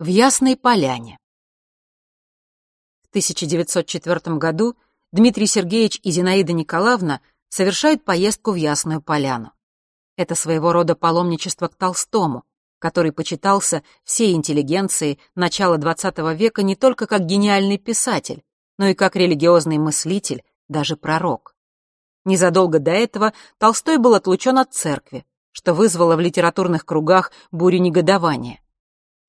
В Ясной Поляне. В 1904 году Дмитрий Сергеевич и Зинаида Николаевна совершают поездку в Ясную Поляну. Это своего рода паломничество к Толстому, который почитался всей интеллигенцией начала XX века не только как гениальный писатель, но и как религиозный мыслитель, даже пророк. Незадолго до этого Толстой был отлучен от церкви, что вызвало в литературных кругах бурю негодования.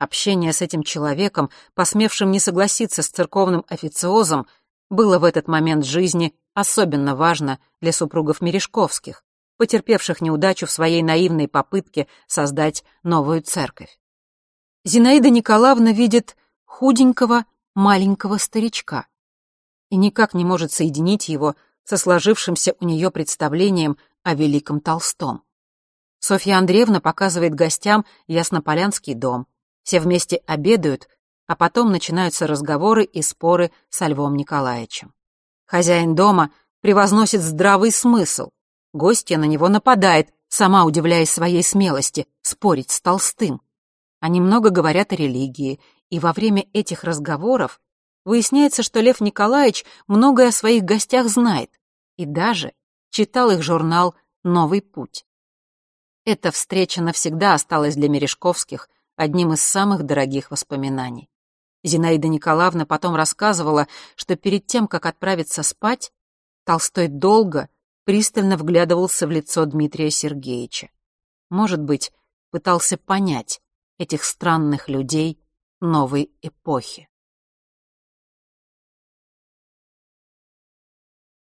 Общение с этим человеком, посмевшим не согласиться с церковным официозом, было в этот момент жизни особенно важно для супругов Мережковских, потерпевших неудачу в своей наивной попытке создать новую церковь. Зинаида Николаевна видит худенького маленького старичка и никак не может соединить его со сложившимся у нее представлением о великом Толстом. Софья Андреевна показывает гостям Яснополянский дом, все вместе обедают, а потом начинаются разговоры и споры со Львом Николаевичем. Хозяин дома превозносит здравый смысл. Гостья на него нападает, сама удивляясь своей смелости, спорить с Толстым. Они много говорят о религии, и во время этих разговоров выясняется, что Лев Николаевич многое о своих гостях знает и даже читал их журнал «Новый путь». Эта встреча навсегда осталась для Мережковских – одним из самых дорогих воспоминаний. Зинаида Николаевна потом рассказывала, что перед тем, как отправиться спать, Толстой долго, пристально вглядывался в лицо Дмитрия Сергеевича. Может быть, пытался понять этих странных людей новой эпохи.